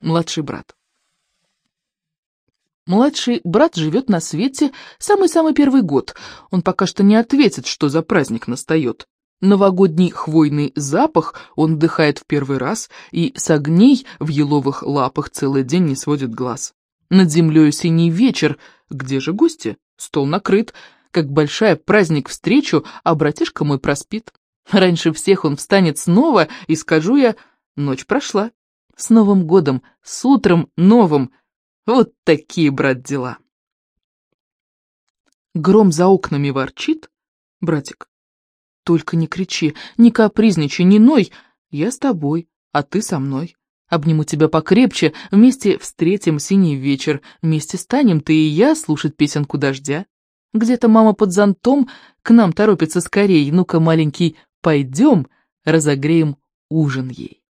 Младший брат. Младший брат живет на свете самый-самый первый год. Он пока что не ответит, что за праздник настает. Новогодний хвойный запах он вдыхает в первый раз, и с огней в еловых лапах целый день не сводит глаз. Над землей синий вечер. Где же гости? Стол накрыт. Как большая праздник встречу, а братишка мой проспит. Раньше всех он встанет снова, и скажу я, ночь прошла. С Новым годом, с утром новым. Вот такие, брат, дела. Гром за окнами ворчит. Братик, только не кричи, не капризничай, не ной. Я с тобой, а ты со мной. Обниму тебя покрепче, вместе встретим синий вечер, вместе станем ты и я слушать песенку дождя. Где-то мама под зонтом к нам торопится скорей, ну-ка, маленький, пойдем, разогреем ужин ей.